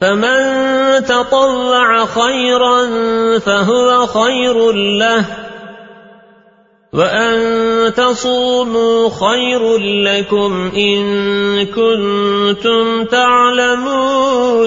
فمن تطوع خيرا فهو خير له وأن تصوموا خير لكم إن كنتم تعلمون